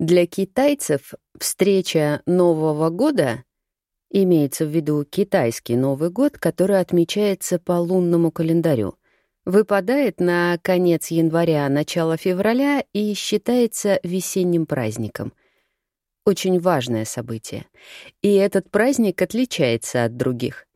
Для китайцев встреча Нового года, имеется в виду китайский Новый год, который отмечается по лунному календарю, выпадает на конец января, начало февраля и считается весенним праздником. Очень важное событие. И этот праздник отличается от других.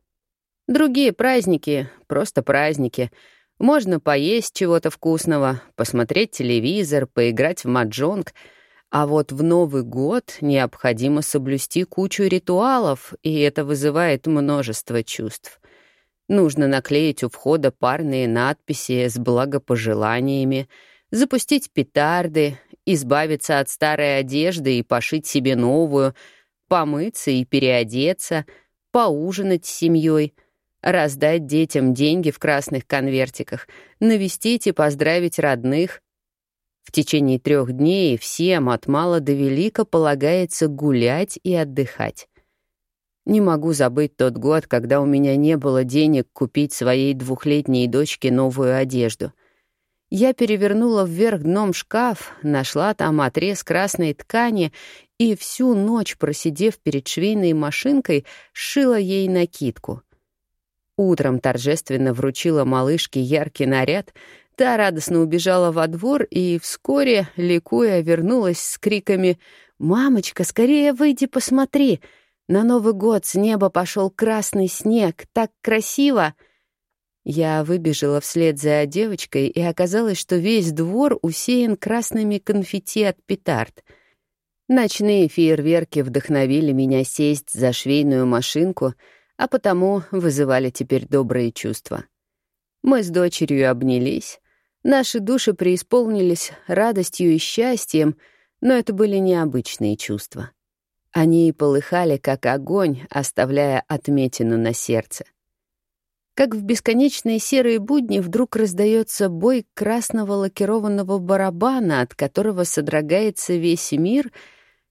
Другие праздники — просто праздники. Можно поесть чего-то вкусного, посмотреть телевизор, поиграть в маджонг — а вот в Новый год необходимо соблюсти кучу ритуалов, и это вызывает множество чувств. Нужно наклеить у входа парные надписи с благопожеланиями, запустить петарды, избавиться от старой одежды и пошить себе новую, помыться и переодеться, поужинать с семьей, раздать детям деньги в красных конвертиках, навестить и поздравить родных, в течение трех дней всем от мала до велика полагается гулять и отдыхать. Не могу забыть тот год, когда у меня не было денег купить своей двухлетней дочке новую одежду. Я перевернула вверх дном шкаф, нашла там отрез красной ткани и всю ночь, просидев перед швейной машинкой, сшила ей накидку. Утром торжественно вручила малышке яркий наряд, Та радостно убежала во двор и вскоре, ликуя, вернулась с криками «Мамочка, скорее выйди посмотри! На Новый год с неба пошел красный снег, так красиво!» Я выбежала вслед за девочкой, и оказалось, что весь двор усеян красными конфетти от петард. Ночные фейерверки вдохновили меня сесть за швейную машинку, а потому вызывали теперь добрые чувства. Мы с дочерью обнялись, Наши души преисполнились радостью и счастьем, но это были необычные чувства. Они полыхали, как огонь, оставляя отметину на сердце. Как в бесконечные серые будни вдруг раздается бой красного лакированного барабана, от которого содрогается весь мир,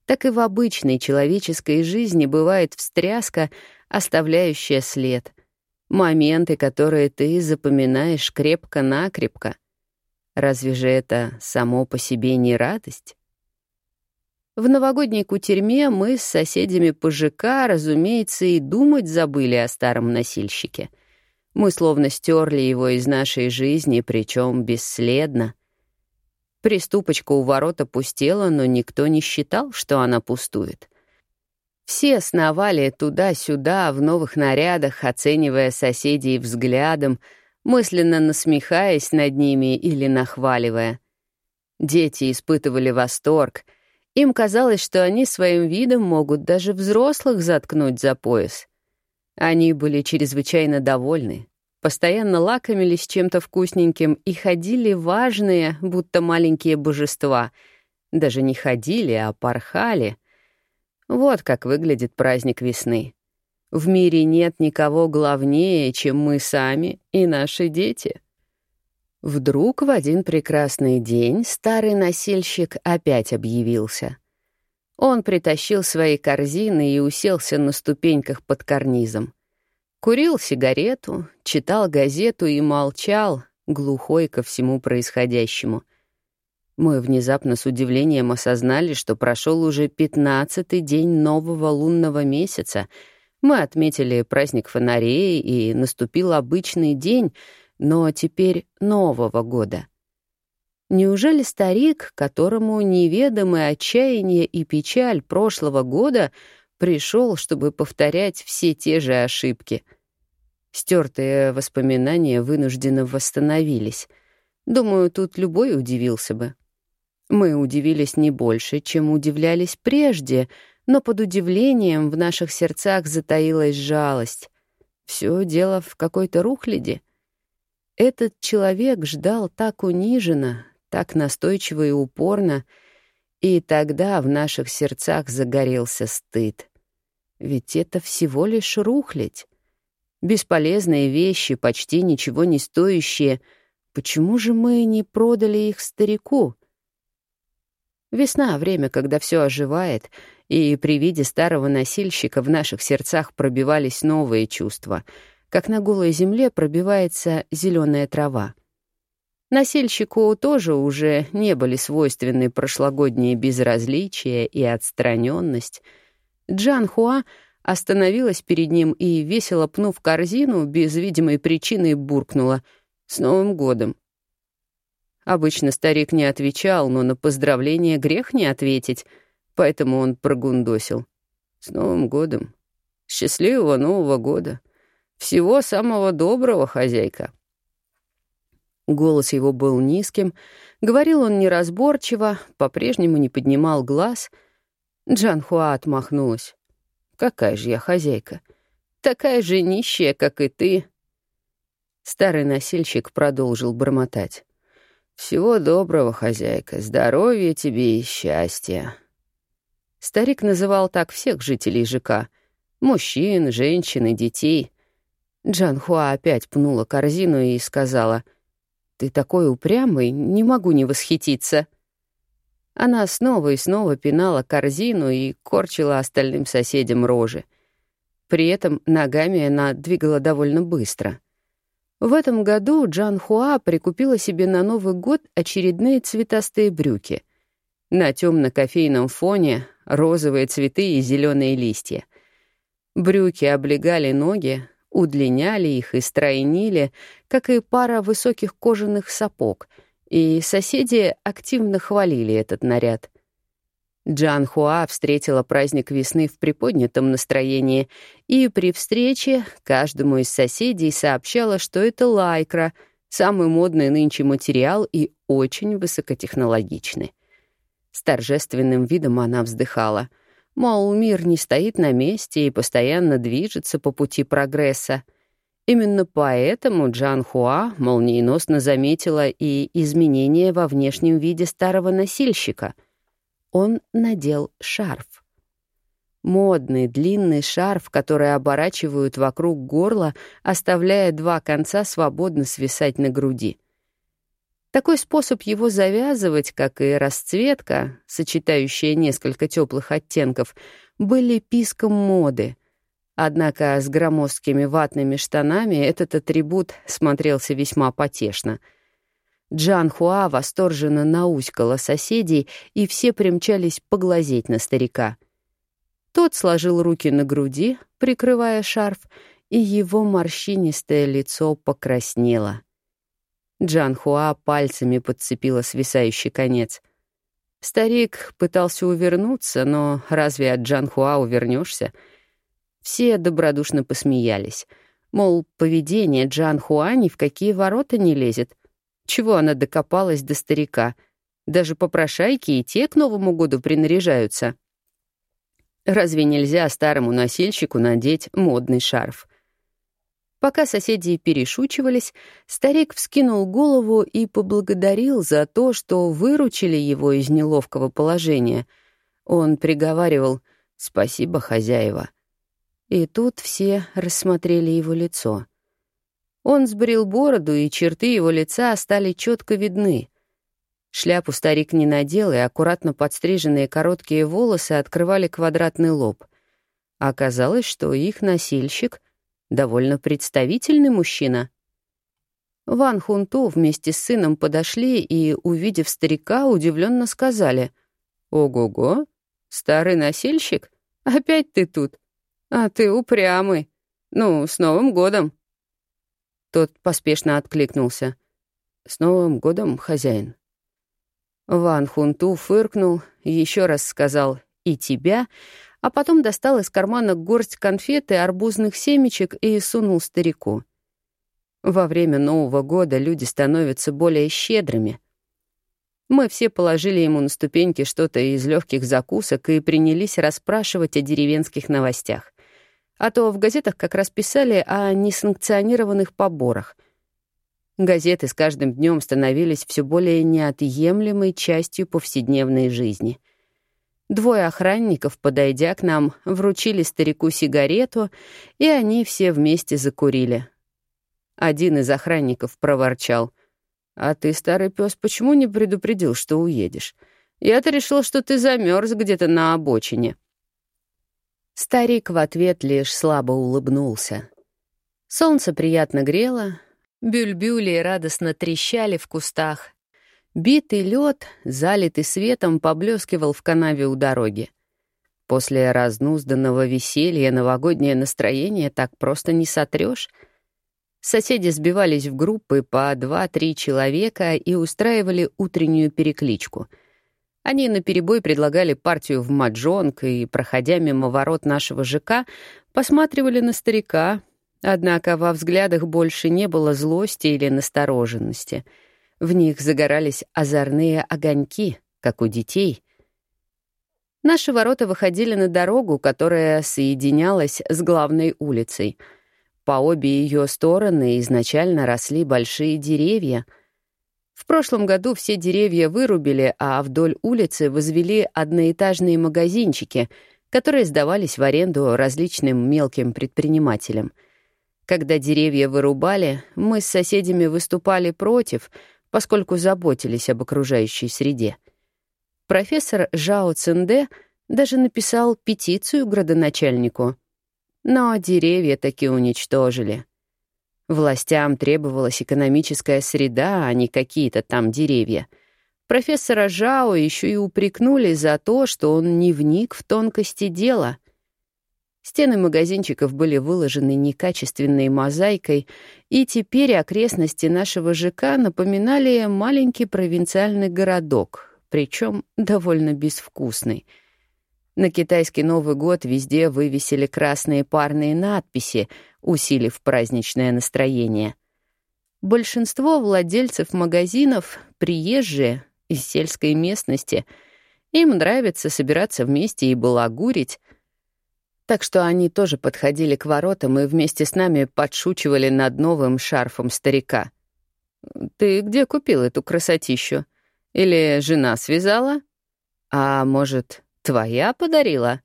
так и в обычной человеческой жизни бывает встряска, оставляющая след. Моменты, которые ты запоминаешь крепко-накрепко — Разве же это само по себе не радость? В новогодней кутерьме мы с соседями по ЖК, разумеется, и думать забыли о старом носильщике. Мы словно стерли его из нашей жизни, причем бесследно. Приступочка у ворот опустела, но никто не считал, что она пустует. Все сновали туда-сюда в новых нарядах, оценивая соседей взглядом — мысленно насмехаясь над ними или нахваливая. Дети испытывали восторг. Им казалось, что они своим видом могут даже взрослых заткнуть за пояс. Они были чрезвычайно довольны, постоянно лакомились чем-то вкусненьким и ходили важные, будто маленькие божества. Даже не ходили, а порхали. Вот как выглядит праздник весны. В мире нет никого главнее, чем мы сами и наши дети. Вдруг в один прекрасный день старый носильщик опять объявился. Он притащил свои корзины и уселся на ступеньках под карнизом. Курил сигарету, читал газету и молчал, глухой ко всему происходящему. Мы внезапно с удивлением осознали, что прошел уже пятнадцатый день нового лунного месяца — мы отметили праздник фонарей, и наступил обычный день, но теперь Нового года. Неужели старик, которому неведомы отчаяние и печаль прошлого года, пришел, чтобы повторять все те же ошибки? Стертые воспоминания вынужденно восстановились. Думаю, тут любой удивился бы. Мы удивились не больше, чем удивлялись прежде — но под удивлением в наших сердцах затаилась жалость. Все дело в какой-то рухляде. Этот человек ждал так униженно, так настойчиво и упорно, и тогда в наших сердцах загорелся стыд. Ведь это всего лишь рухлядь. Бесполезные вещи, почти ничего не стоящие. Почему же мы не продали их старику? Весна — время, когда все оживает — и при виде старого носильщика в наших сердцах пробивались новые чувства, как на голой земле пробивается зеленая трава. Насельщику тоже уже не были свойственны прошлогодние безразличия и отстраненность. Джан Хуа остановилась перед ним и, весело пнув корзину, без видимой причины буркнула «С Новым годом!». Обычно старик не отвечал, но на поздравление грех не ответить, поэтому он прогундосил. «С Новым годом! Счастливого Нового года! Всего самого доброго, хозяйка!» Голос его был низким, говорил он неразборчиво, по-прежнему не поднимал глаз. Джан Хуа отмахнулась. «Какая же я хозяйка? Такая же нищая, как и ты». Старый носильщик продолжил бормотать. «Всего доброго, хозяйка, здоровья тебе и счастья». Старик называл так всех жителей ЖК — мужчин, женщин и детей. Джан Хуа опять пнула корзину и сказала — «Ты такой упрямый, не могу не восхититься». Она снова и снова пинала корзину и корчила остальным соседям рожи. При этом ногами она двигала довольно быстро. В этом году Джан Хуа прикупила себе на Новый год очередные цветастые брюки. На темно-кофейном фоне розовые цветы и зеленые листья. Брюки облегали ноги, удлиняли их и стройнили, как и пара высоких кожаных сапог, и соседи активно хвалили этот наряд. Джан Хуа встретила праздник весны в приподнятом настроении и при встрече каждому из соседей сообщала, что это лайкра, самый модный нынче материал и очень высокотехнологичный. С торжественным видом она вздыхала — Мол, мир не стоит на месте и постоянно движется по пути прогресса. Именно поэтому Джан Хуа молниеносно заметила и изменения во внешнем виде старого носильщика. Он надел шарф. Модный длинный шарф, который оборачивают вокруг горла, оставляя два конца свободно свисать на груди — такой способ его завязывать, как и расцветка, сочетающая несколько теплых оттенков, были писком моды. Однако с громоздкими ватными штанами этот атрибут смотрелся весьма потешно. Джан Хуа восторженно науськала соседей, и все примчались поглазеть на старика. Тот сложил руки на груди, прикрывая шарф, и его морщинистое лицо покраснело — Джан Хуа пальцами подцепила свисающий конец. Старик пытался увернуться, но разве от Джан Хуа увернешься? Все добродушно посмеялись. Мол, поведение Джан Хуа ни в какие ворота не лезет. Чего она докопалась до старика? Даже попрошайки и те к Новому году принаряжаются. Разве нельзя старому носильщику надеть модный шарф? Пока соседи перешучивались, старик вскинул голову и поблагодарил за то, что выручили его из неловкого положения. Он приговаривал «Спасибо, хозяева». И тут все рассмотрели его лицо. Он сбрил бороду, и черты его лица стали четко видны. Шляпу старик не надел, и аккуратно подстриженные короткие волосы открывали квадратный лоб. Оказалось, что их носильщик — довольно представительный мужчина. Ван Хунту вместе с сыном подошли и, увидев старика, удивленно сказали «Ого-го, старый носильщик? Опять ты тут? А ты упрямый. Ну, с Новым годом!» Тот поспешно откликнулся. «С Новым годом, хозяин!» Ван Хунту фыркнул, еще раз сказал «и тебя», а потом достал из кармана горсть конфет и арбузных семечек и сунул старику. Во время Нового года люди становятся более щедрыми. Мы все положили ему на ступеньки что-то из легких закусок и принялись расспрашивать о деревенских новостях. А то в газетах как раз писали о несанкционированных поборах. Газеты с каждым днем становились все более неотъемлемой частью повседневной жизни — Двое охранников, подойдя к нам, вручили старику сигарету, и они все вместе закурили. Один из охранников проворчал. «А ты, старый пес, почему не предупредил, что уедешь? Я-то решил, что ты замерз где-то на обочине». Старик в ответ лишь слабо улыбнулся. Солнце приятно грело, Бюльбюли радостно трещали в кустах. Битый лед, залитый светом, поблескивал в канаве у дороги. После разнузданного веселья новогоднее настроение так просто не сотрешь. Соседи сбивались в группы по два-три человека и устраивали утреннюю перекличку. Они наперебой предлагали партию в маджонг и, проходя мимо ворот нашего ЖК, посматривали на старика, однако во взглядах больше не было злости или настороженности. В них загорались озорные огоньки, как у детей. Наши ворота выходили на дорогу, которая соединялась с главной улицей — по обе ее стороны изначально росли большие деревья. В прошлом году все деревья вырубили, а вдоль улицы возвели одноэтажные магазинчики, которые сдавались в аренду различным мелким предпринимателям. Когда деревья вырубали, мы с соседями выступали против, поскольку заботились об окружающей среде. Профессор Жао Цинде даже написал петицию градоначальнику — но деревья таки уничтожили. Властям требовалась экономическая среда, а не какие-то там деревья. Профессора Жао еще и упрекнули за то, что он не вник в тонкости дела. Стены магазинчиков были выложены некачественной мозаикой, и теперь окрестности нашего ЖК напоминали маленький провинциальный городок, причем довольно безвкусный — на китайский Новый год везде вывесили красные парные надписи, усилив праздничное настроение. Большинство владельцев магазинов — приезжие из сельской местности. Им нравится собираться вместе и балагурить. Так что они тоже подходили к воротам и вместе с нами подшучивали над новым шарфом старика. «Ты где купил эту красотищу? Или жена связала? А может, «Твоя подарила?»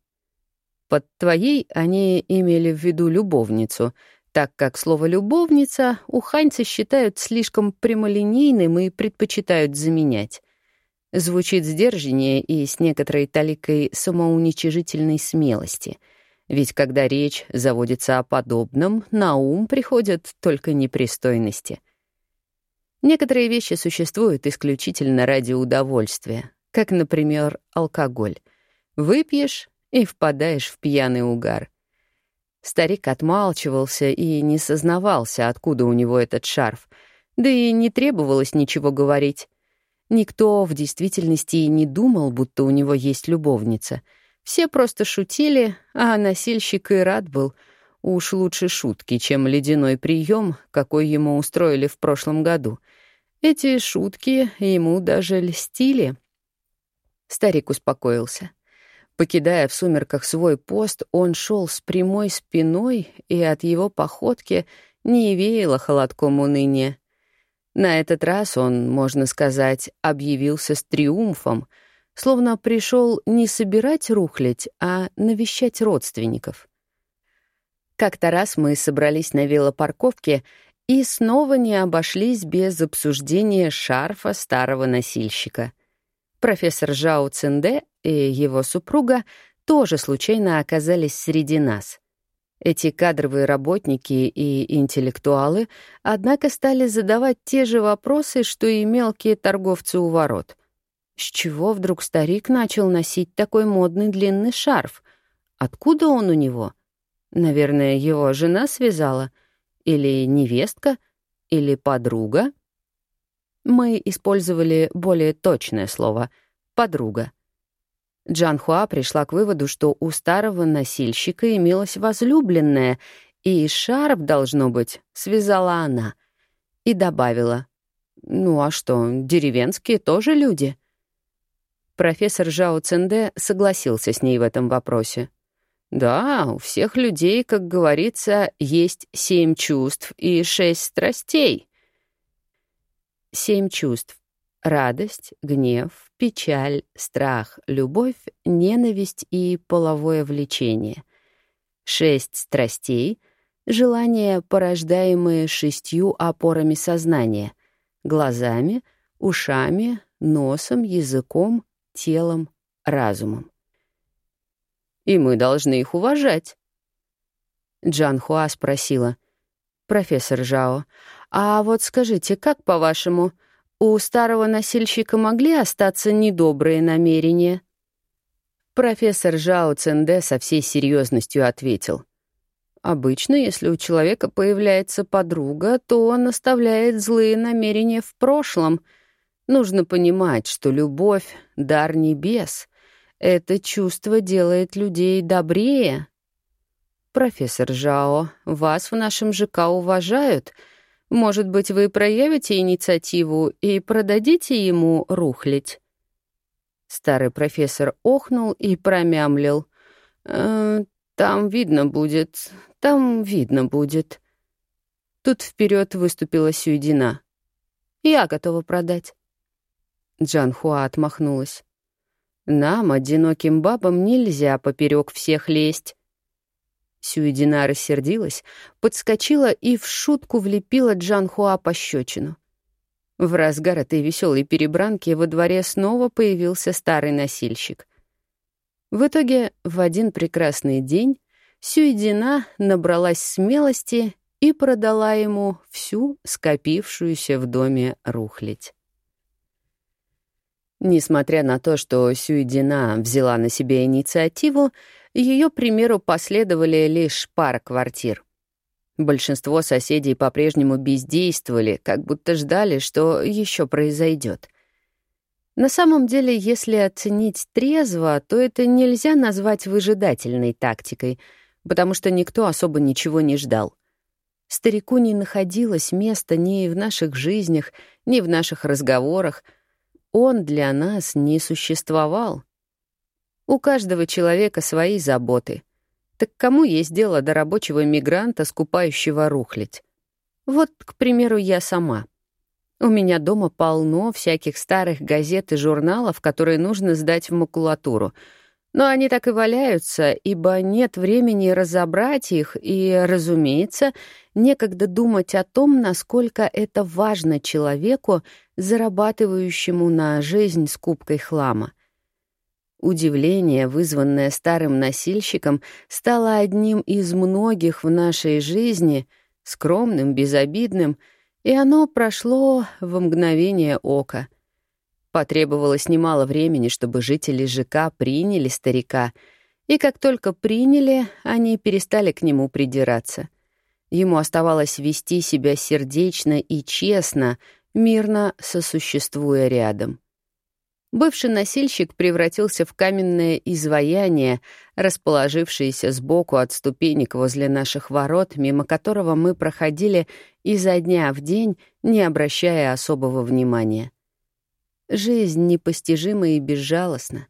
Под «твоей» они имели в виду любовницу, так как слово «любовница» уханьцы считают слишком прямолинейным и предпочитают заменять. Звучит сдержаннее и с некоторой таликой самоуничижительной смелости. Ведь когда речь заводится о подобном, на ум приходят только непристойности. Некоторые вещи существуют исключительно ради удовольствия, как, например, алкоголь. Выпьешь и впадаешь в пьяный угар. Старик отмалчивался и не сознавался, откуда у него этот шарф, да и не требовалось ничего говорить. Никто в действительности и не думал, будто у него есть любовница. Все просто шутили, а носильщик и рад был. Уж лучше шутки, чем ледяной прием, какой ему устроили в прошлом году. Эти шутки ему даже льстили. Старик успокоился. Покидая в сумерках свой пост, он шел с прямой спиной, и от его походки не веяло холодком уныния. На этот раз он, можно сказать, объявился с триумфом, словно пришел не собирать рухлядь, а навещать родственников. Как-то раз мы собрались на велопарковке и снова не обошлись без обсуждения шарфа старого носильщика — Профессор Жао Цинде и его супруга тоже случайно оказались среди нас. Эти кадровые работники и интеллектуалы, однако, стали задавать те же вопросы, что и мелкие торговцы у ворот. С чего вдруг старик начал носить такой модный длинный шарф? Откуда он у него? Наверное, его жена связала? Или невестка? Или подруга? Мы использовали более точное слово — «подруга». Джан Хуа пришла к выводу, что у старого носильщика имелась возлюбленная, и шарф, должно быть, связала она. И добавила, «Ну а что, деревенские тоже люди?» Профессор Жао Ценде согласился с ней в этом вопросе. «Да, у всех людей, как говорится, есть семь чувств и шесть страстей», Семь чувств. Радость, гнев, печаль, страх, любовь, ненависть и половое влечение. Шесть страстей — желания, порождаемые шестью опорами сознания — глазами, ушами, носом, языком, телом, разумом. И мы должны их уважать. Джан Хуа спросила. «Профессор Жао, А вот скажите, как по-вашему, у старого носильщика могли остаться недобрые намерения? Профессор Жао Ценде со всей серьезностью ответил. Обычно, если у человека появляется подруга, то он оставляет злые намерения в прошлом. Нужно понимать, что любовь — дар небес. Это чувство делает людей добрее. «Профессор Жао, вас в нашем ЖК уважают. Может быть, вы проявите инициативу и продадите ему рухлить?» Старый профессор охнул и промямлил. «Э, «Там видно будет, там видно будет». Тут вперед выступила Сюедина. «Я готова продать». Джан Хуа отмахнулась. «Нам, одиноким бабам, нельзя поперек всех лезть». Сюедина рассердилась, подскочила и в шутку влепила Джан Хуа пощечину. В разгар этой веселой перебранки во дворе снова появился старый носильщик. В итоге в один прекрасный день Сюйдина набралась смелости и продала ему всю скопившуюся в доме рухлядь. Несмотря на то, что Сюйдина взяла на себя инициативу, ее примеру последовали лишь пара квартир. Большинство соседей по-прежнему бездействовали, как будто ждали, что еще произойдет. На самом деле, если оценить трезво, то это нельзя назвать выжидательной тактикой, потому что никто особо ничего не ждал. Старику не находилось места ни в наших жизнях, ни в наших разговорах. Он для нас не существовал. У каждого человека свои заботы — так кому есть дело до рабочего мигранта, скупающего рухлядь? Вот, к примеру, я сама. У меня дома полно всяких старых газет и журналов, которые нужно сдать в макулатуру. Но они так и валяются, ибо нет времени разобрать их, и, разумеется, некогда думать о том, насколько это важно человеку, зарабатывающему на жизнь скупкой хлама — Удивление, вызванное старым носильщиком, стало одним из многих в нашей жизни, скромным, безобидным, и оно прошло в мгновение ока. Потребовалось немало времени, чтобы жители ЖК приняли старика, и как только приняли, они перестали к нему придираться. Ему оставалось вести себя сердечно и честно, мирно сосуществуя рядом. Бывший носильщик превратился в каменное изваяние, расположившееся сбоку от ступенек возле наших ворот, мимо которого мы проходили изо дня в день, не обращая особого внимания. Жизнь непостижима и безжалостна.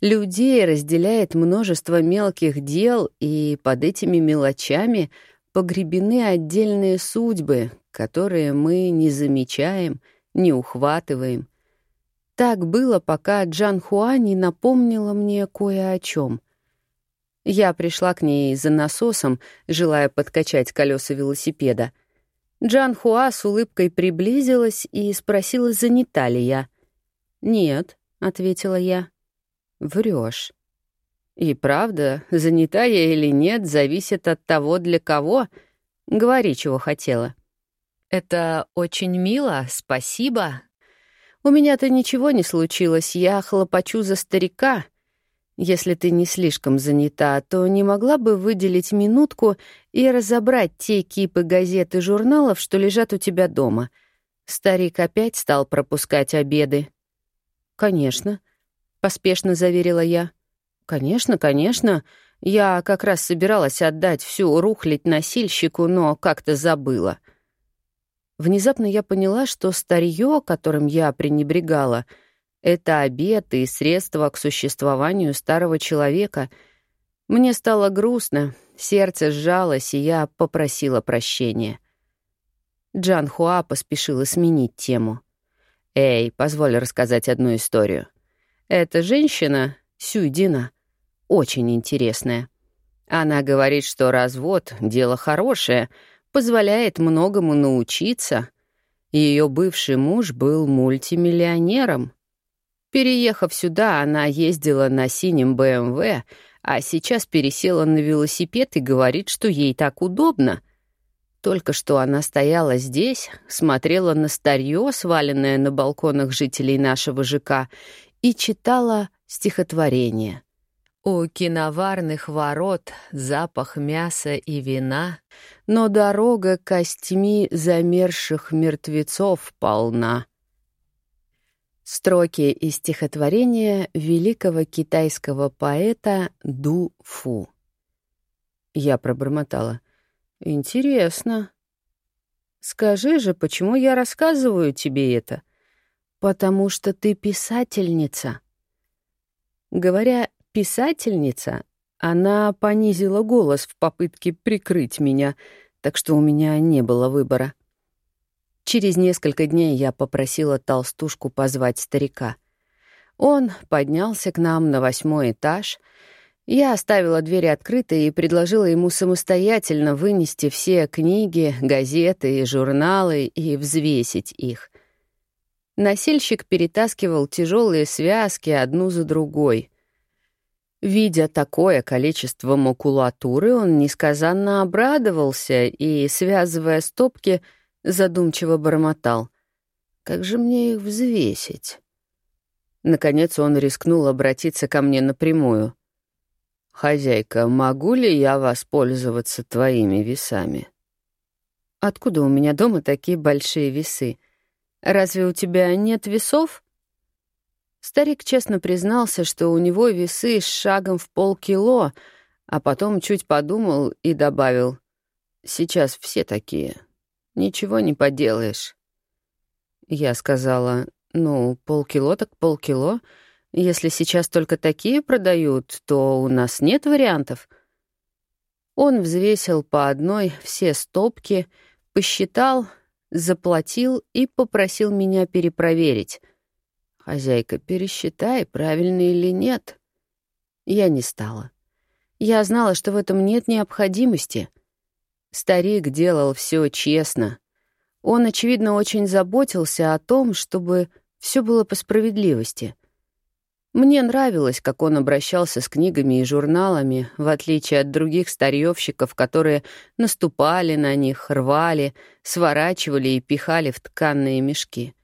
Людей разделяет множество мелких дел, и под этими мелочами погребены отдельные судьбы, которые мы не замечаем, не ухватываем — так было, пока Джан Хуа не напомнила мне кое о чем. Я пришла к ней за насосом, желая подкачать колеса велосипеда. Джан Хуа с улыбкой приблизилась и спросила, занята ли я. «Нет», — ответила я. Врешь. «И правда, занята я или нет, зависит от того, для кого. Говори, чего хотела». «Это очень мило, спасибо», у меня-то ничего не случилось, я хлопочу за старика. Если ты не слишком занята, то не могла бы выделить минутку и разобрать те кипы газет и журналов, что лежат у тебя дома. Старик опять стал пропускать обеды. «Конечно», — поспешно заверила я. «Конечно, конечно. Я как раз собиралась отдать всю рухлить носильщику, но как-то забыла». Внезапно я поняла, что старье, которым я пренебрегала, — это обед и средства к существованию старого человека. Мне стало грустно, сердце сжалось, и я попросила прощения. Джан Хуа поспешила сменить тему. «Эй, позволь рассказать одну историю. Эта женщина, Сюйдина, очень интересная. Она говорит, что развод — дело хорошее — позволяет многому научиться. Ее бывший муж был мультимиллионером. Переехав сюда, она ездила на синем БМВ, а сейчас пересела на велосипед и говорит, что ей так удобно. Только что она стояла здесь, смотрела на старье, сваленное на балконах жителей нашего ЖК, и читала стихотворение. У киноварных ворот запах мяса и вина, но дорога костьми замерзших мертвецов полна. Строки из стихотворения великого китайского поэта Ду Фу. Я пробормотала. «Интересно. Скажи же, почему я рассказываю тебе это?» «Потому что ты писательница». Говоря «писательница», она понизила голос в попытке прикрыть меня, так что у меня не было выбора. Через несколько дней я попросила толстушку позвать старика. Он поднялся к нам на восьмой этаж. Я оставила двери открытой и предложила ему самостоятельно вынести все книги, газеты и журналы и взвесить их. Носильщик перетаскивал тяжелые связки одну за другой. Видя такое количество макулатуры, он несказанно обрадовался и, связывая стопки, — задумчиво бормотал. «Как же мне их взвесить?» Наконец он рискнул обратиться ко мне напрямую. «Хозяйка, могу ли я воспользоваться твоими весами?» «Откуда у меня дома такие большие весы? Разве у тебя нет весов?» Старик честно признался, что у него весы с шагом в полкило, а потом чуть подумал и добавил, «Сейчас все такие, Ничего не поделаешь. Я сказала, ну, полкило так полкило. Если сейчас только такие продают, то у нас нет вариантов. Он взвесил по одной все стопки, посчитал, заплатил и попросил меня перепроверить. «Хозяйка, пересчитай, правильно или нет». Я не стала. Я знала, что в этом нет необходимости — Старик делал все честно. Он, очевидно, очень заботился о том, чтобы все было по справедливости. Мне нравилось, как он обращался с книгами и журналами, в отличие от других старьевщиков, которые наступали на них, рвали, сворачивали и пихали в тканные мешки.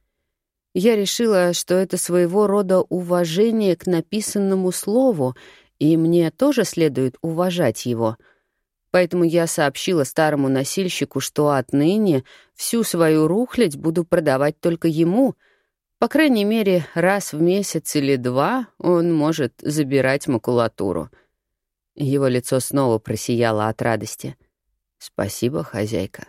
Я решила, что это своего рода уважение к написанному слову, и мне тоже следует уважать его — Поэтому я сообщила старому носильщику, что отныне всю свою рухлядь буду продавать только ему. По крайней мере, раз в месяц или два он может забирать макулатуру. Его лицо снова просияло от радости. «Спасибо, хозяйка».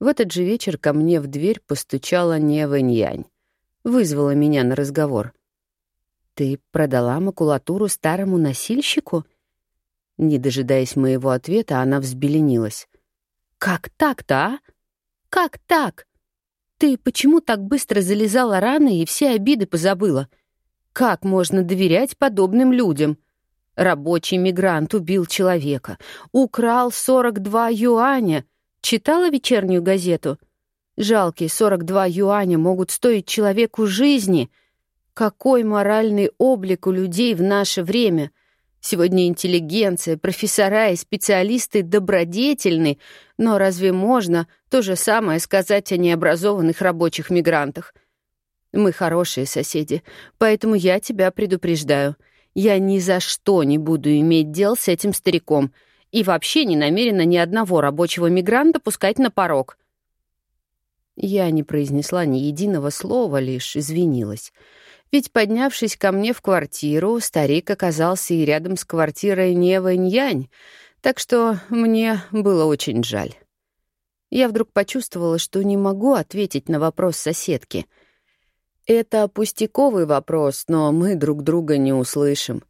В этот же вечер ко мне в дверь постучала Нева Ньянь. Вызвала меня на разговор. «Ты продала макулатуру старому носильщику?» Не дожидаясь моего ответа, она взбеленилась. «Как так-то, а? Как так? Ты почему так быстро залезала раны и все обиды позабыла? Как можно доверять подобным людям? Рабочий мигрант убил человека, украл 42 юаня. Читала вечернюю газету? Жалкие 42 юаня могут стоить человеку жизни. Какой моральный облик у людей в наше время — Сегодня интеллигенция, профессора и специалисты добродетельны, но разве можно то же самое сказать о необразованных рабочих мигрантах? Мы хорошие соседи, поэтому я тебя предупреждаю. Я ни за что не буду иметь дел с этим стариком и вообще не намерена ни одного рабочего мигранта пускать на порог. Я не произнесла ни единого слова, лишь извинилась — ведь, поднявшись ко мне в квартиру, старик оказался и рядом с квартирой Нева Ньянь, так что мне было очень жаль. Я вдруг почувствовала, что не могу ответить на вопрос соседки. Это пустяковый вопрос, но мы друг друга не услышим.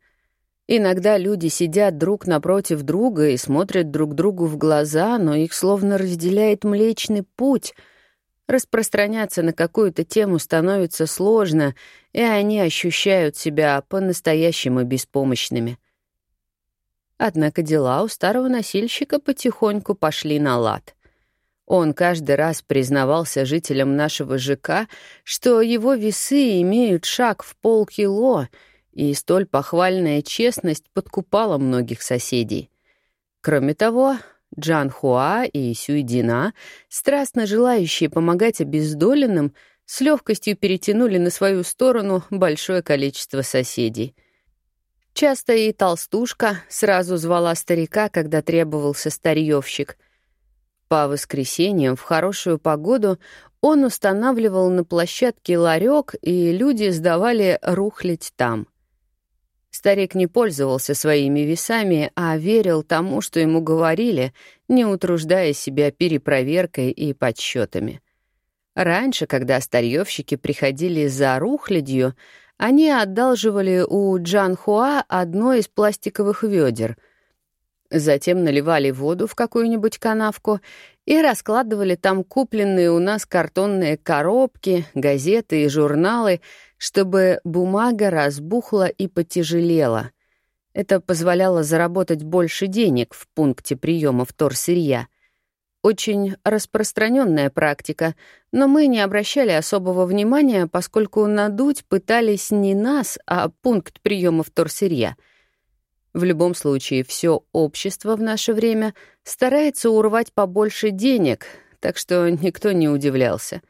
Иногда люди сидят друг напротив друга и смотрят друг другу в глаза, но их словно разделяет Млечный Путь — Распространяться на какую-то тему становится сложно, и они ощущают себя по-настоящему беспомощными. Однако дела у старого носильщика потихоньку пошли на лад. Он каждый раз признавался жителям нашего ЖК, что его весы имеют шаг в полкило, и столь похвальная честность подкупала многих соседей. Кроме того, Джан Хуа и Сюйдина, страстно желающие помогать обездоленным, с легкостью перетянули на свою сторону большое количество соседей. Часто и толстушка сразу звала старика, когда требовался старьевщик. По воскресеньям в хорошую погоду он устанавливал на площадке ларек, и люди сдавали рухлить там. Старик не пользовался своими весами, а верил тому, что ему говорили, не утруждая себя перепроверкой и подсчетами. Раньше, когда старьевщики приходили за рухлядью, они одалживали у Джан Хуа одно из пластиковых ведер. Затем наливали воду в какую-нибудь канавку и раскладывали там купленные у нас картонные коробки, газеты и журналы, чтобы бумага разбухла и потяжелела. Это позволяло заработать больше денег в пункте приема вторсырья — очень распространенная практика, но мы не обращали особого внимания, поскольку надуть пытались не нас, а пункт приема вторсырья. В любом случае, все общество в наше время старается урвать побольше денег, так что никто не удивлялся.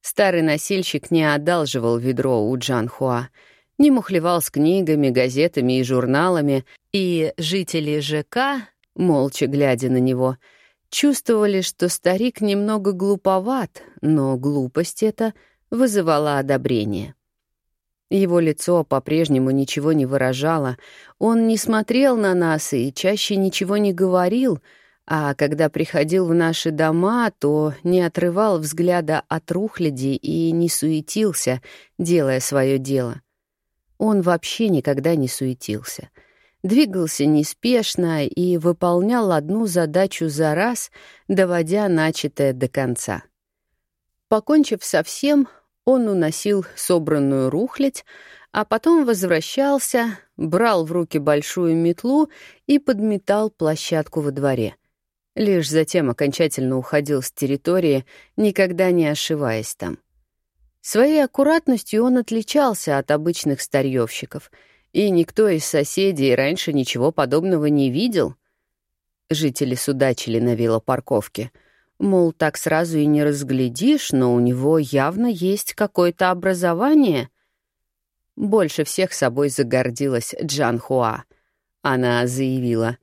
Старый носильщик не одалживал ведро у Джанхуа, не мухлевал с книгами, газетами и журналами, и жители ЖК, молча глядя на него — Чувствовали, что старик немного глуповат, но глупость эта вызывала одобрение. Его лицо по-прежнему ничего не выражало, он не смотрел на нас и чаще ничего не говорил, а когда приходил в наши дома, то не отрывал взгляда от рухляди и не суетился, делая свое дело. Он вообще никогда не суетился — двигался неспешно и выполнял одну задачу за раз, доводя начатое до конца. Покончив со всем, он уносил собранную рухлядь, а потом возвращался, брал в руки большую метлу и подметал площадку во дворе. Лишь затем окончательно уходил с территории, никогда не ошиваясь там. Своей аккуратностью он отличался от обычных старьевщиков — и никто из соседей раньше ничего подобного не видел. Жители судачили на велопарковке. Мол, так сразу и не разглядишь, но у него явно есть какое-то образование. Больше всех собой загордилась Джан Хуа. Она заявила,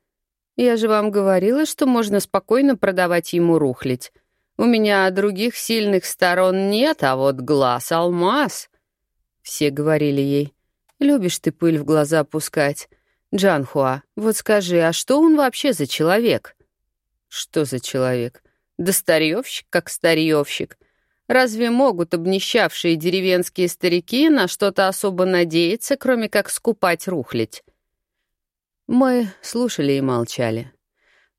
«Я же вам говорила, что можно спокойно продавать ему рухлить. У меня других сильных сторон нет, а вот глаз — алмаз». Все говорили ей, Любишь ты пыль в глаза пускать. Джанхуа, вот скажи, а что он вообще за человек? Что за человек? Да старьевщик, как старьевщик. Разве могут обнищавшие деревенские старики на что-то особо надеяться, кроме как скупать рухлить? Мы слушали и молчали.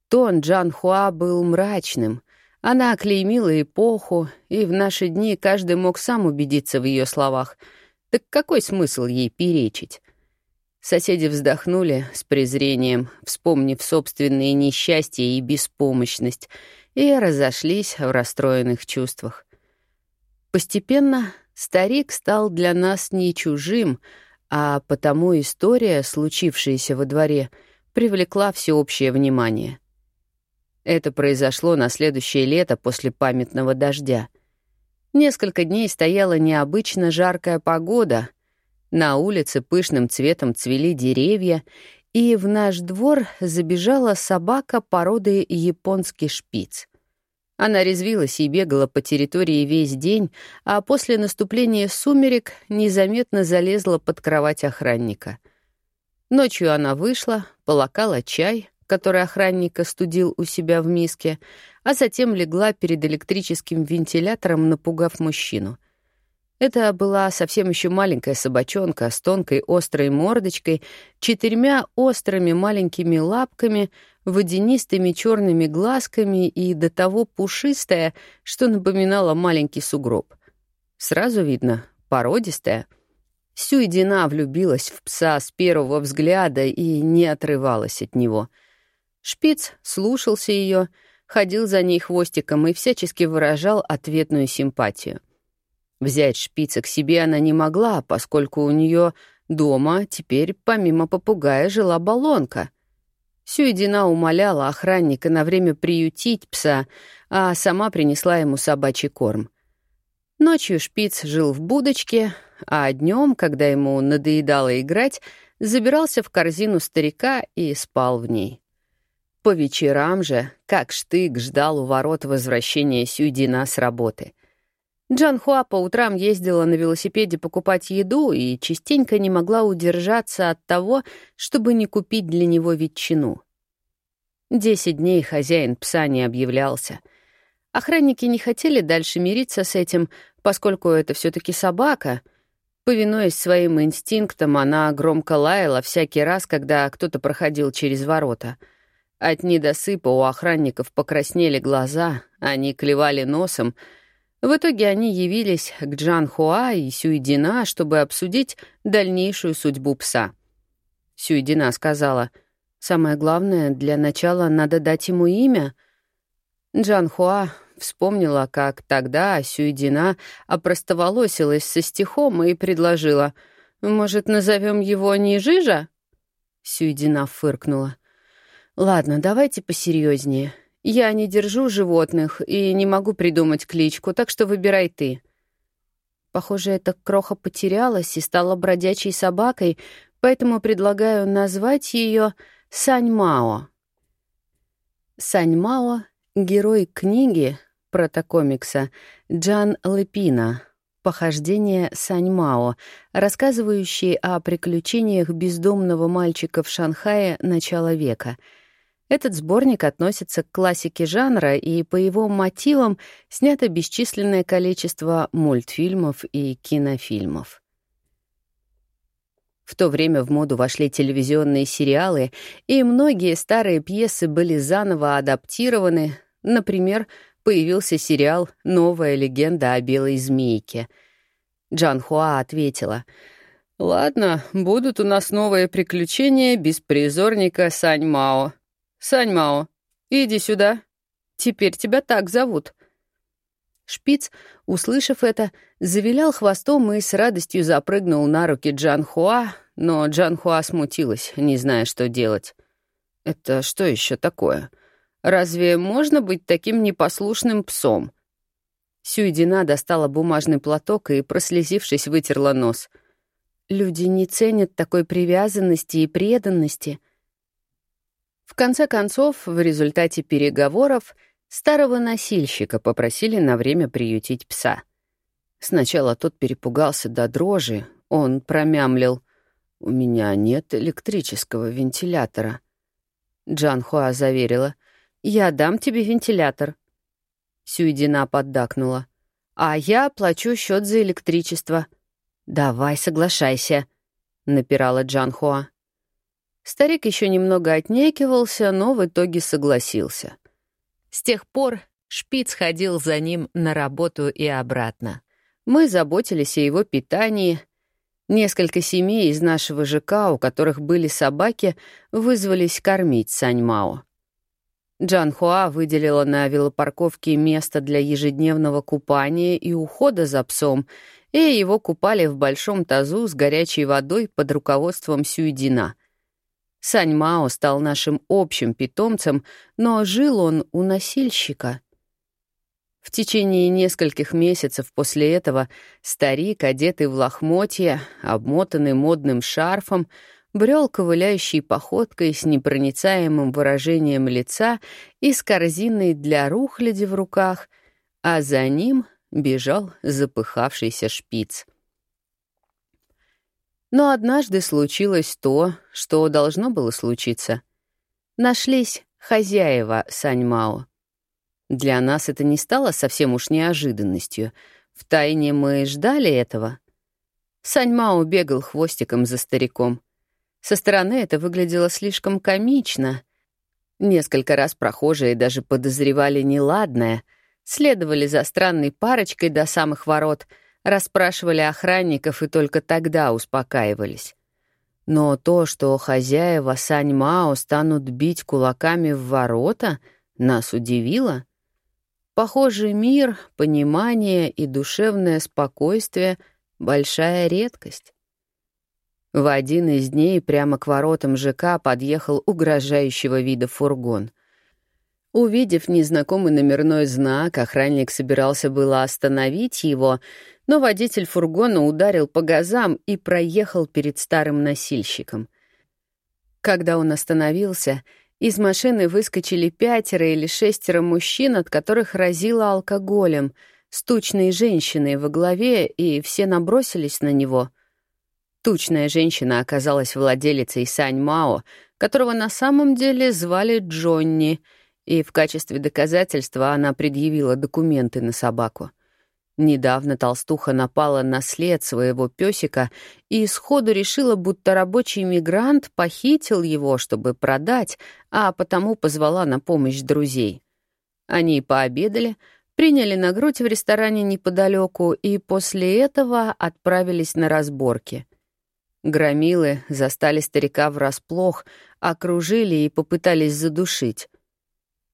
Тон Джан Хуа был мрачным. Она оклеймила эпоху, и в наши дни каждый мог сам убедиться в ее словах — так какой смысл ей перечить? Соседи вздохнули с презрением, вспомнив собственные несчастья и беспомощность, и разошлись в расстроенных чувствах. Постепенно старик стал для нас не чужим, а потому история, случившаяся во дворе, привлекла всеобщее внимание. Это произошло на следующее лето после памятного дождя — Несколько дней стояла необычно жаркая погода. На улице пышным цветом цвели деревья, и в наш двор забежала собака породы японский шпиц. Она резвилась и бегала по территории весь день, а после наступления сумерек незаметно залезла под кровать охранника. Ночью она вышла, полакала чай, который охранник остудил у себя в миске, а затем легла перед электрическим вентилятором, напугав мужчину. Это была совсем еще маленькая собачонка с тонкой острой мордочкой, четырьмя острыми маленькими лапками, водянистыми черными глазками и до того пушистая, что напоминала маленький сугроб. Сразу видно, породистая — Сюйдина влюбилась в пса с первого взгляда и не отрывалась от него — Шпиц слушался ее, ходил за ней хвостиком и всячески выражал ответную симпатию. Взять шпица к себе она не могла, поскольку у нее дома теперь помимо попугая жила баллонка. Сюэдина умоляла охранника на время приютить пса, а сама принесла ему собачий корм. Ночью шпиц жил в будочке, а днем, когда ему надоедало играть, забирался в корзину старика и спал в ней. По вечерам же, как штык, ждал у ворот возвращения Сюдина с работы. Джан Хуа по утрам ездила на велосипеде покупать еду и частенько не могла удержаться от того, чтобы не купить для него ветчину. Десять дней хозяин пса не объявлялся. Охранники не хотели дальше мириться с этим, поскольку это все таки собака. Повинуясь своим инстинктам, она громко лаяла всякий раз, когда кто-то проходил через ворота. От недосыпа у охранников покраснели глаза, они клевали носом — в итоге они явились к Джан Хуа и Сюйдина, чтобы обсудить дальнейшую судьбу пса. Сюйдина сказала, «Самое главное, для начала надо дать ему имя». Джан Хуа вспомнила, как тогда Сюйдина опростоволосилась со стихом и предложила, «Может, назовем его не Жижа?» Сюйдина фыркнула. «Ладно, давайте посерьезнее. Я не держу животных и не могу придумать кличку, так что выбирай ты. Похоже, эта кроха потерялась и стала бродячей собакой, поэтому предлагаю назвать ее Саньмао. Саньмао — герой книги протокомикса Джан Лепина «Похождение Саньмао», рассказывающий о приключениях бездомного мальчика в Шанхае начала века — этот сборник относится к классике жанра, и по его мотивам снято бесчисленное количество мультфильмов и кинофильмов. В то время в моду вошли телевизионные сериалы, и многие старые пьесы были заново адаптированы. Например, появился сериал «Новая легенда о белой змейке». Джан Хуа ответила, «Ладно, будут у нас новые приключения беспризорника Сань Мао. «Сань Мао, иди сюда. Теперь тебя так зовут». Шпиц, услышав это, завилял хвостом и с радостью запрыгнул на руки Джан Хуа, но Джан Хуа смутилась, не зная, что делать. «Это что еще такое? Разве можно быть таким непослушным псом?» Сюйдина достала бумажный платок и, прослезившись, вытерла нос. «Люди не ценят такой привязанности и преданности», в конце концов, в результате переговоров старого носильщика попросили на время приютить пса. Сначала тот перепугался до дрожи, он промямлил. «У меня нет электрического вентилятора». Джан Хуа заверила. «Я дам тебе вентилятор». Сюйдина поддакнула. «А я плачу счет за электричество». «Давай, соглашайся», — напирала Джан Хуа. Старик еще немного отнекивался, но в итоге согласился. С тех пор Шпиц ходил за ним на работу и обратно. Мы заботились о его питании. Несколько семей из нашего ЖК, у которых были собаки, вызвались кормить Саньмао. Джан Хуа выделила на велопарковке место для ежедневного купания и ухода за псом, и его купали в большом тазу с горячей водой под руководством Сюйдина — Сань Мао стал нашим общим питомцем, но жил он у носильщика. В течение нескольких месяцев после этого старик, одетый в лохмотья, обмотанный модным шарфом, брел ковыляющей походкой с непроницаемым выражением лица и с корзиной для рухляди в руках, а за ним бежал запыхавшийся шпиц. Но однажды случилось то, что должно было случиться. Нашлись хозяева Саньмао. Для нас это не стало совсем уж неожиданностью. Втайне мы ждали этого. Саньмао бегал хвостиком за стариком. Со стороны это выглядело слишком комично. Несколько раз прохожие даже подозревали неладное, следовали за странной парочкой до самых ворот — расспрашивали охранников и только тогда успокаивались. Но то, что хозяева Сань Мао станут бить кулаками в ворота, нас удивило. Похоже, мир, понимание и душевное спокойствие — большая редкость. В один из дней прямо к воротам ЖК подъехал угрожающего вида фургон. Увидев незнакомый номерной знак, охранник собирался было остановить его, но водитель фургона ударил по газам и проехал перед старым носильщиком. Когда он остановился, из машины выскочили пятеро или шестеро мужчин, от которых разило алкоголем, с тучной женщиной во главе, и все набросились на него — Тучная женщина оказалась владелицей Сань Мао, которого на самом деле звали Джонни, и в качестве доказательства она предъявила документы на собаку. Недавно толстуха напала на след своего песика и сходу решила, будто рабочий мигрант похитил его, чтобы продать, а потому позвала на помощь друзей. Они пообедали, приняли на грудь в ресторане неподалеку и после этого отправились на разборки — Громилы застали старика врасплох, окружили и попытались задушить.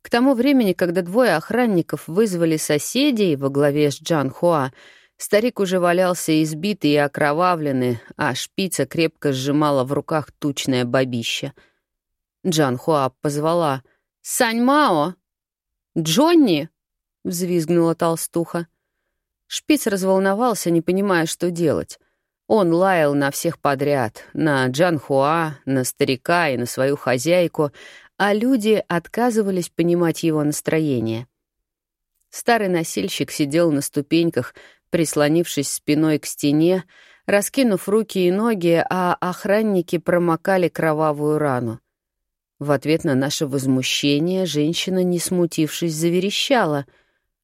К тому времени, когда двое охранников вызвали соседей во главе с Джан Хуа, старик уже валялся избитый и окровавленный, а шпица крепко сжимала в руках тучное бабище. Джан Хуа позвала «Сань Мао!» «Джонни!» — взвизгнула толстуха. Шпиц разволновался, не понимая, что делать. Он лаял на всех подряд, на Джан Хуа, на старика и на свою хозяйку, а люди отказывались понимать его настроение. Старый носильщик сидел на ступеньках, прислонившись спиной к стене, раскинув руки и ноги, а охранники промокали кровавую рану. В ответ на наше возмущение женщина, не смутившись, заверещала.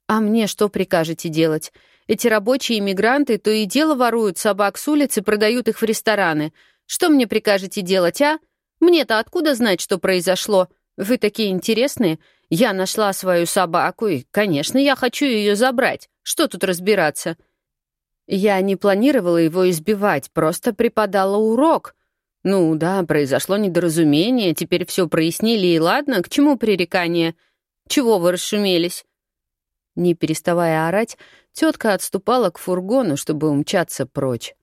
«А мне что прикажете делать? Эти рабочие иммигранты то и дело воруют собак с улицы, продают их в рестораны. Что мне прикажете делать, а? Мне-то откуда знать, что произошло? Вы такие интересные. Я нашла свою собаку, и, конечно, я хочу ее забрать. Что тут разбираться? Я не планировала его избивать, просто преподала урок. Ну да, произошло недоразумение, теперь все прояснили, и ладно, к чему пререкание? Чего вы расшумелись? Не переставая орать, тетка отступала к фургону, чтобы умчаться прочь.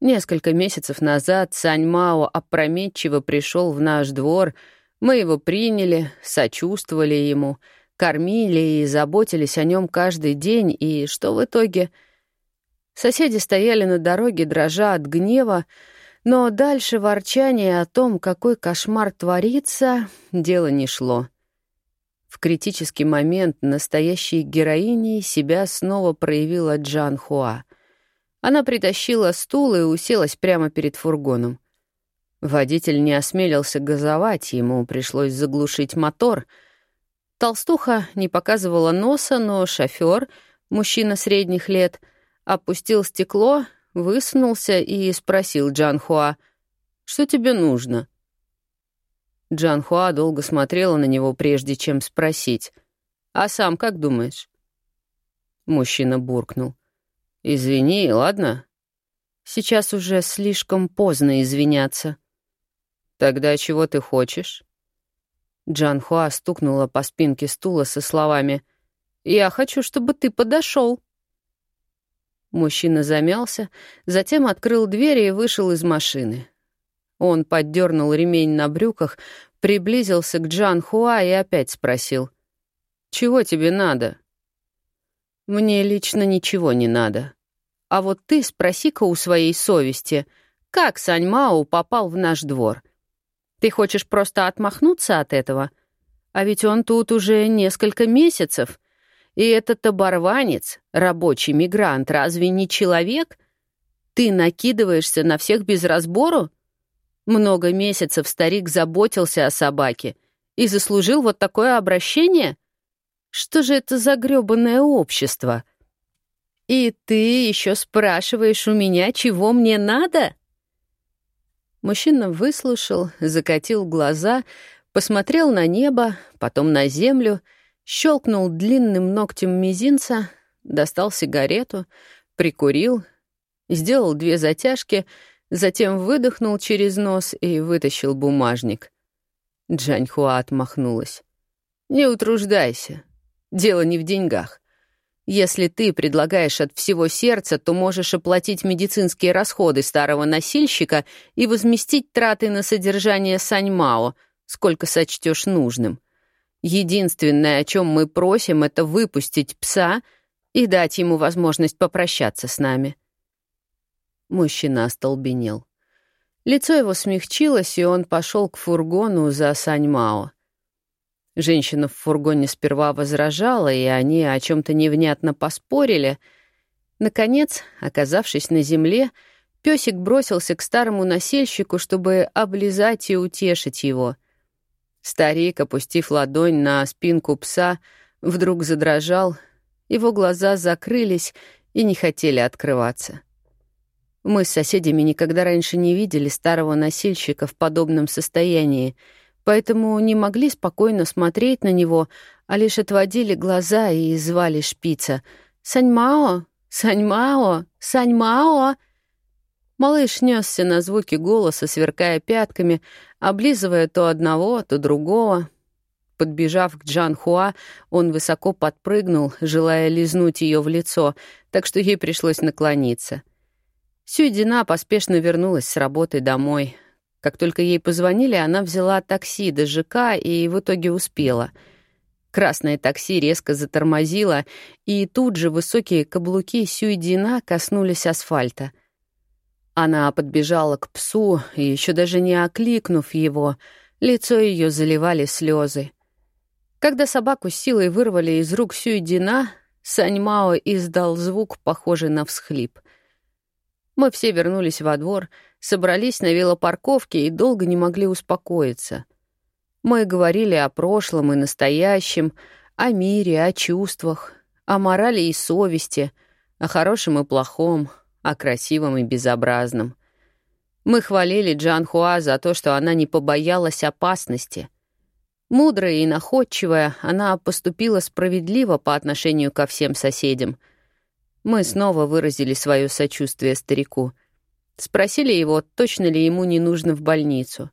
Несколько месяцев назад Сань Мао опрометчиво пришел в наш двор, мы его приняли, сочувствовали ему, кормили и заботились о нем каждый день, и что в итоге? Соседи стояли на дороге, дрожа от гнева, но дальше ворчание о том, какой кошмар творится, дело не шло. В критический момент настоящей героиней себя снова проявила Джан Хуа. Она притащила стул и уселась прямо перед фургоном. Водитель не осмелился газовать, ему пришлось заглушить мотор. Толстуха не показывала носа, но шофер, мужчина средних лет, опустил стекло, высунулся и спросил Джан Хуа, «Что тебе нужно?» Джан Хуа долго смотрела на него, прежде чем спросить. «А сам как думаешь?» Мужчина буркнул. «Извини, ладно?» «Сейчас уже слишком поздно извиняться». «Тогда чего ты хочешь?» Джан Хуа стукнула по спинке стула со словами «Я хочу, чтобы ты подошел. Мужчина замялся, затем открыл дверь и вышел из машины. Он поддернул ремень на брюках, приблизился к Джан Хуа и опять спросил. «Чего тебе надо?» «Мне лично ничего не надо. А вот ты спроси-ка у своей совести, как Сань Мао попал в наш двор? Ты хочешь просто отмахнуться от этого? А ведь он тут уже несколько месяцев. И этот оборванец, рабочий мигрант, разве не человек? Ты накидываешься на всех без разбору?» Много месяцев старик заботился о собаке и заслужил вот такое обращение? Что же это за грёбаное общество? И ты еще спрашиваешь у меня, чего мне надо? Мужчина выслушал, закатил глаза, посмотрел на небо, потом на землю, щелкнул длинным ногтем мизинца, достал сигарету, прикурил, сделал две затяжки — Затем выдохнул через нос и вытащил бумажник. Джаньхуа отмахнулась. «Не утруждайся. Дело не в деньгах. Если ты предлагаешь от всего сердца, то можешь оплатить медицинские расходы старого носильщика и возместить траты на содержание Саньмао, сколько сочтешь нужным. Единственное, о чем мы просим, это выпустить пса и дать ему возможность попрощаться с нами. Мужчина остолбенел. Лицо его смягчилось, и он пошел к фургону за Саньмао. Женщина в фургоне сперва возражала, и они о чем-то невнятно поспорили. Наконец, оказавшись на земле, песик бросился к старому носильщику, чтобы облизать и утешить его. Старик, опустив ладонь на спинку пса, вдруг задрожал, его глаза закрылись и не хотели открываться. Мы с соседями никогда раньше не видели старого носильщика в подобном состоянии — поэтому не могли спокойно смотреть на него, а лишь отводили глаза и звали шпица. «Саньмао! Саньмао! Саньмао!» Малыш несся на звуки голоса, сверкая пятками, облизывая то одного, то другого. Подбежав к Джан Хуа, он высоко подпрыгнул, желая лизнуть ее в лицо, так что ей пришлось наклониться. Сюдина поспешно вернулась с работы домой. Как только ей позвонили, она взяла такси до ЖК и в итоге успела. Красное такси резко затормозило, и тут же высокие каблуки Сюйдина коснулись асфальта. Она подбежала к псу, и еще даже не окликнув его, лицо ее заливали слезы. Когда собаку силой вырвали из рук Сюйдина, Саньмао издал звук, похожий на всхлип. Мы все вернулись во двор — собрались на велопарковке и долго не могли успокоиться. Мы говорили о прошлом и настоящем, о мире, о чувствах, о морали и совести, о хорошем и плохом, о красивом и безобразном. Мы хвалили Джан Хуа за то, что она не побоялась опасности. Мудрая и находчивая, она поступила справедливо по отношению ко всем соседям. Мы снова выразили свое сочувствие старику — Спросили его, точно ли ему не нужно в больницу.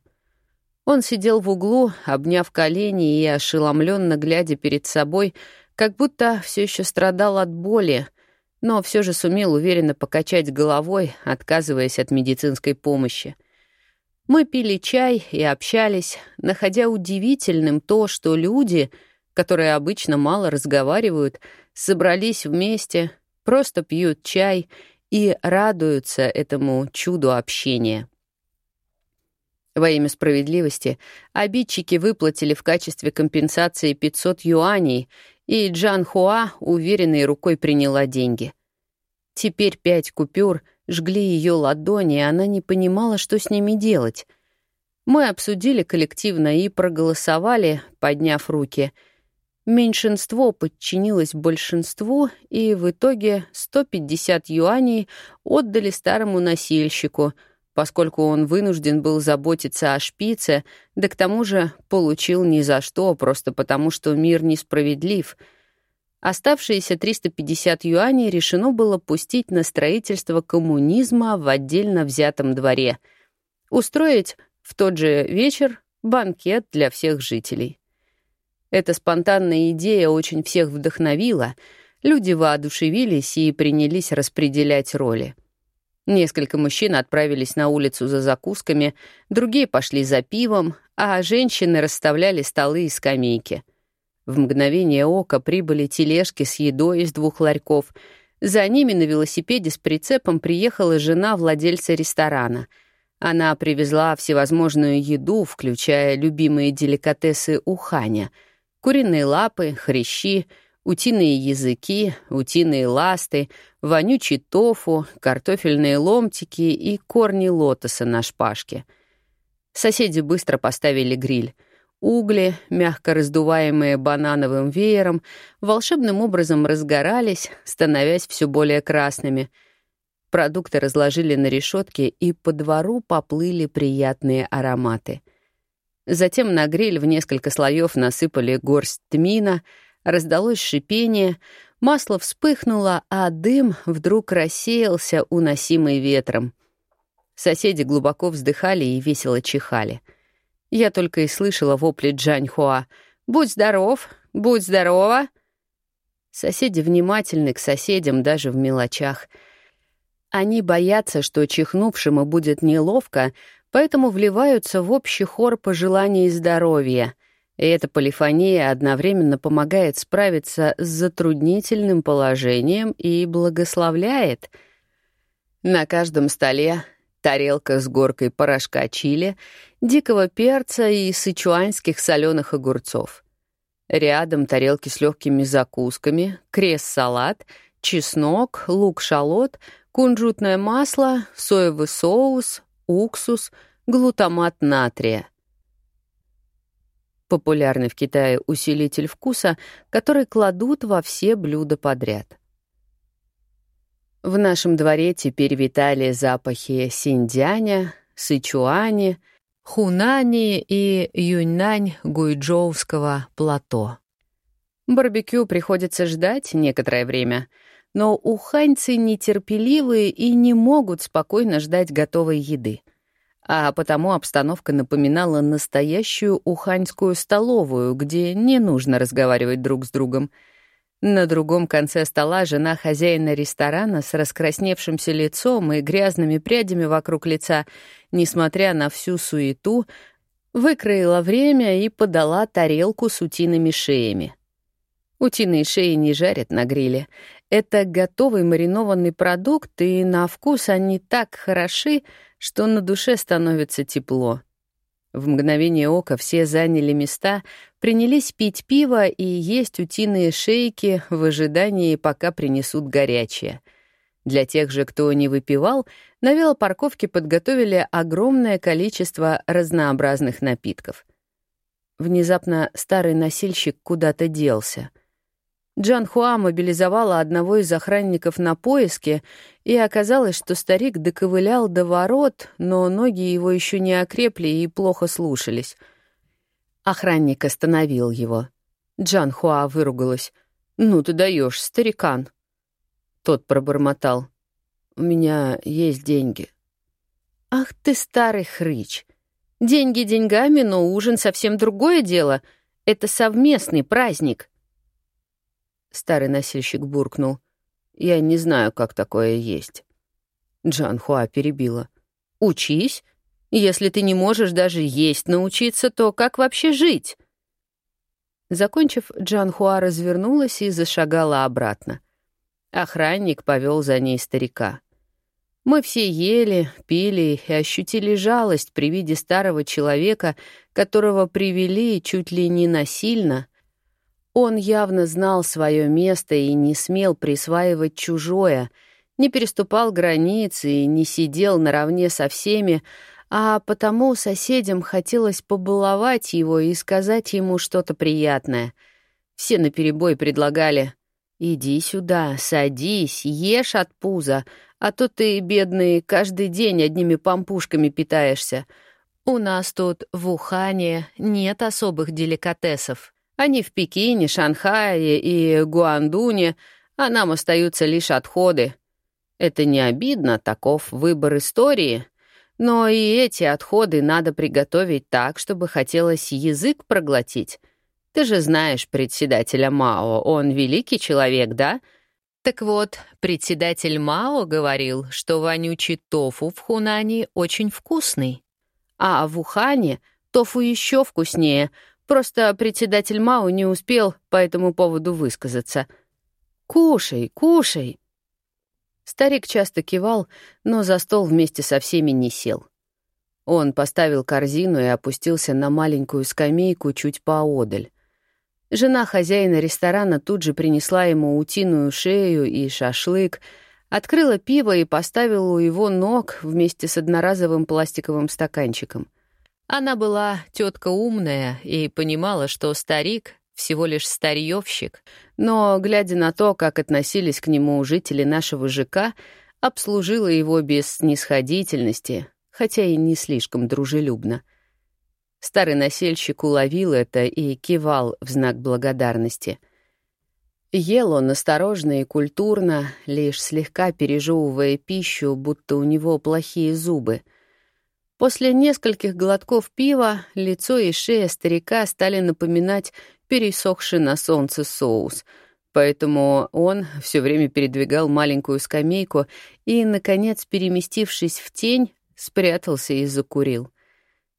Он сидел в углу, обняв колени и ошеломленно глядя перед собой, как будто все еще страдал от боли, но все же сумел уверенно покачать головой, отказываясь от медицинской помощи. Мы пили чай и общались, находя удивительным то, что люди, которые обычно мало разговаривают, собрались вместе, просто пьют чай и радуются этому чуду общения. Во имя справедливости обидчики выплатили в качестве компенсации 500 юаней, и Джан Хуа уверенной рукой приняла деньги. Теперь пять купюр жгли ее ладони, и она не понимала, что с ними делать. Мы обсудили коллективно и проголосовали, подняв руки — Меньшинство подчинилось большинству, и в итоге 150 юаней отдали старому носильщику, поскольку он вынужден был заботиться о шпице, да к тому же получил ни за что, просто потому что мир несправедлив. Оставшиеся 350 юаней решено было пустить на строительство коммунизма в отдельно взятом дворе. Устроить в тот же вечер банкет для всех жителей. Эта спонтанная идея очень всех вдохновила, люди воодушевились и принялись распределять роли. Несколько мужчин отправились на улицу за закусками, другие пошли за пивом, а женщины расставляли столы и скамейки. В мгновение ока прибыли тележки с едой из двух ларьков. За ними на велосипеде с прицепом приехала жена владельца ресторана. Она привезла всевозможную еду, включая любимые деликатесы Уханя — Куриные лапы, хрящи, утиные языки, утиные ласты, вонючий тофу, картофельные ломтики и корни лотоса на шпажке. Соседи быстро поставили гриль. Угли, мягко раздуваемые банановым веером, волшебным образом разгорались, становясь все более красными. Продукты разложили на решетке, и по двору поплыли приятные ароматы — Затем на гриль в несколько слоев насыпали горсть тмина, раздалось шипение, масло вспыхнуло, а дым вдруг рассеялся, уносимый ветром. Соседи глубоко вздыхали и весело чихали. Я только и слышала вопли Джаньхуа. «Будь здоров! Будь здорова!» Соседи внимательны к соседям даже в мелочах. Они боятся, что чихнувшему будет неловко, поэтому вливаются в общий хор пожеланий здоровья. И эта полифония одновременно помогает справиться с затруднительным положением и благословляет. На каждом столе тарелка с горкой порошка чили, дикого перца и сычуанских соленых огурцов. Рядом тарелки с легкими закусками, крест-салат, чеснок, лук-шалот, кунжутное масло, соевый соус, уксус, глутамат натрия. Популярный в Китае усилитель вкуса, который кладут во все блюда подряд. В нашем дворе теперь витали запахи синдяня, сычуани, хунани и юньнань гуйчжоуского плато. Барбекю приходится ждать некоторое время, но уханьцы нетерпеливые и не могут спокойно ждать готовой еды. А потому обстановка напоминала настоящую уханьскую столовую, где не нужно разговаривать друг с другом — на другом конце стола жена хозяина ресторана с раскрасневшимся лицом и грязными прядями вокруг лица, несмотря на всю суету, выкроила время и подала тарелку с утиными шеями. Утиные шеи не жарят на гриле. Это готовый маринованный продукт, и на вкус они так хороши, что на душе становится тепло. В мгновение ока все заняли места, принялись пить пиво и есть утиные шейки в ожидании, пока принесут горячее. Для тех же, кто не выпивал, на велопарковке подготовили огромное количество разнообразных напитков. Внезапно старый носильщик куда-то делся. Джан Хуа мобилизовала одного из охранников на поиске, и оказалось, что старик доковылял до ворот, но ноги его еще не окрепли и плохо слушались. Охранник остановил его. Джан Хуа выругалась. «Ну ты даешь, старикан!» Тот пробормотал. «У меня есть деньги». «Ах ты, старый хрыч! Деньги деньгами, но ужин совсем другое дело. Это совместный праздник». Старый носильщик буркнул. «Я не знаю, как такое есть». Джан Хуа перебила. «Учись. Если ты не можешь даже есть научиться, то как вообще жить?» Закончив, Джан Хуа развернулась и зашагала обратно. Охранник повел за ней старика. Мы все ели, пили и ощутили жалость при виде старого человека, которого привели чуть ли не насильно — он явно знал свое место и не смел присваивать чужое, не переступал границы и не сидел наравне со всеми, а потому соседям хотелось побаловать его и сказать ему что-то приятное. Все наперебой предлагали «Иди сюда, садись, ешь от пуза, а то ты, бедный, каждый день одними пампушками питаешься. У нас тут в Ухане нет особых деликатесов». Они в Пекине, Шанхае и Гуандуне, а нам остаются лишь отходы. Это не обидно, таков выбор истории. Но и эти отходы надо приготовить так, чтобы хотелось язык проглотить. Ты же знаешь председателя Мао, он великий человек, да? Так вот, председатель Мао говорил, что вонючий тофу в Хунане очень вкусный. А в Ухане тофу еще вкуснее — Просто председатель Мау не успел по этому поводу высказаться. «Кушай, кушай!» Старик часто кивал, но за стол вместе со всеми не сел. Он поставил корзину и опустился на маленькую скамейку чуть поодаль. Жена хозяина ресторана тут же принесла ему утиную шею и шашлык, открыла пиво и поставила у его ног вместе с одноразовым пластиковым стаканчиком — она была тетка умная и понимала, что старик всего лишь старьевщик, но, глядя на то, как относились к нему жители нашего ЖК, обслужила его без снисходительности, хотя и не слишком дружелюбно. Старый насельщик уловил это и кивал в знак благодарности. Ел он осторожно и культурно, лишь слегка пережевывая пищу, будто у него плохие зубы — После нескольких глотков пива лицо и шея старика стали напоминать пересохший на солнце соус, Поэтому он все время передвигал маленькую скамейку и, наконец, переместившись в тень, спрятался и закурил.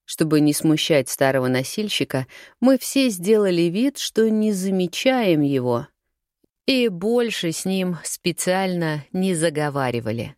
Чтобы не смущать старого носильщика, мы все сделали вид, что не замечаем его, и больше с ним специально не заговаривали.